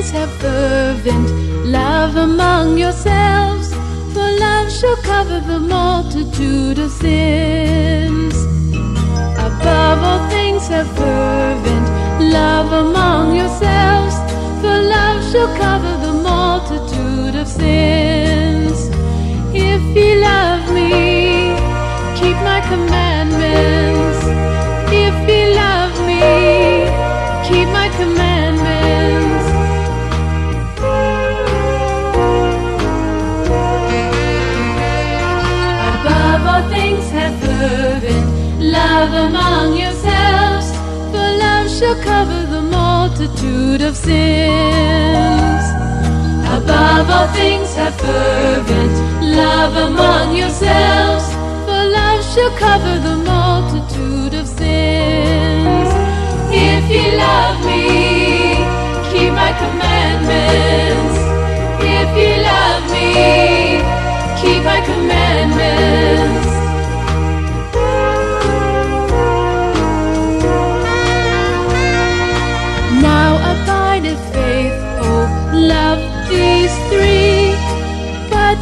always have fervent love among yourselves, for love shall cover the multitude of sins. Above all things have fervent love among yourselves, for love shall cover the multitude of sins. love among yourselves, for love shall cover the multitude of sins. Above all things, have fervent love among yourselves, for love shall cover the multitude of sins. If you love me, keep my commandments. If you love me, keep my commandments.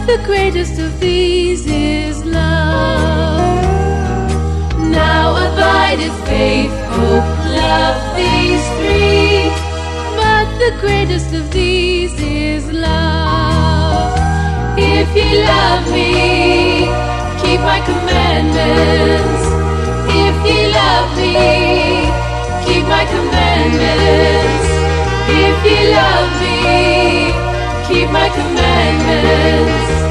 The greatest of these is love. Now abideth faith, hope, love, these three. But the greatest of these is love. If ye love me, keep my commandments. If ye love me, keep my commandments. If ye love me, keep my commandments.